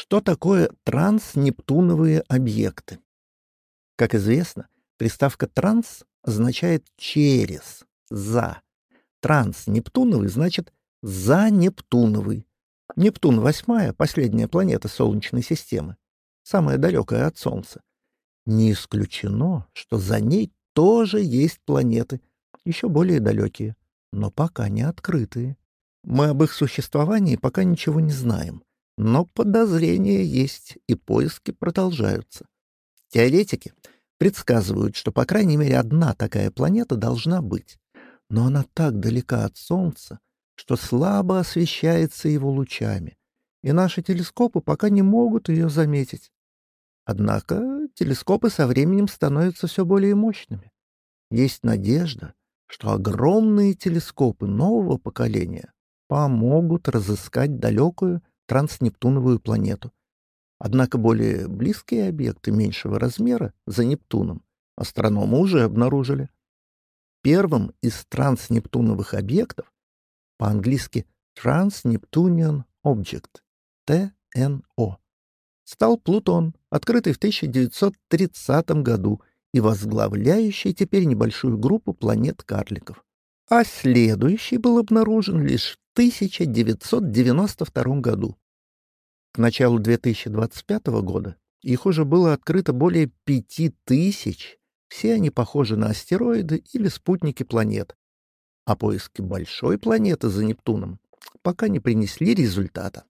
Что такое транснептуновые объекты? Как известно, приставка «транс» означает «через», «за». Транснептуновый значит «за Нептуновый». Нептун — восьмая, последняя планета Солнечной системы, самая далекая от Солнца. Не исключено, что за ней тоже есть планеты, еще более далекие, но пока не открытые. Мы об их существовании пока ничего не знаем, но подозрения есть, и поиски продолжаются. Теоретики предсказывают, что по крайней мере одна такая планета должна быть, но она так далека от Солнца, что слабо освещается его лучами, и наши телескопы пока не могут ее заметить. Однако телескопы со временем становятся все более мощными. Есть надежда, что огромные телескопы нового поколения помогут разыскать далекую транснептуновую планету. Однако более близкие объекты меньшего размера за Нептуном астрономы уже обнаружили. Первым из транснептуновых объектов, по-английски Trans-Neptunian Object, ТНО, стал Плутон, открытый в 1930 году и возглавляющий теперь небольшую группу планет-карликов. А следующий был обнаружен лишь 1992 году. К началу 2025 года их уже было открыто более 5000, все они похожи на астероиды или спутники планет. А поиски большой планеты за Нептуном пока не принесли результата.